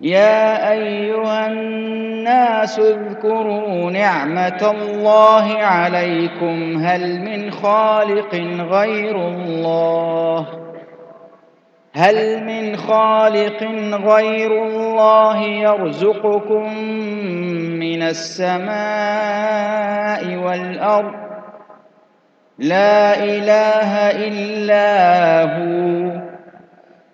يا أيها الناس اذكروا نعمة الله عليكم. هل من خالق غير الله؟ هل من خالق غير الله يرزقكم من السماء والأرض؟ لا إله إلا هو.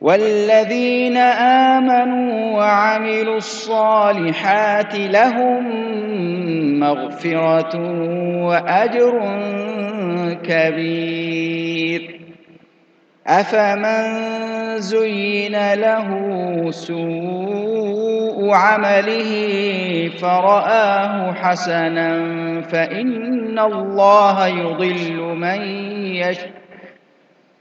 والذين آمنوا وعملوا الصالحات لهم مغفرة وأجر كبير أفمن زين له سوء عمله فرآه حسنا فإن الله يضل من يشاء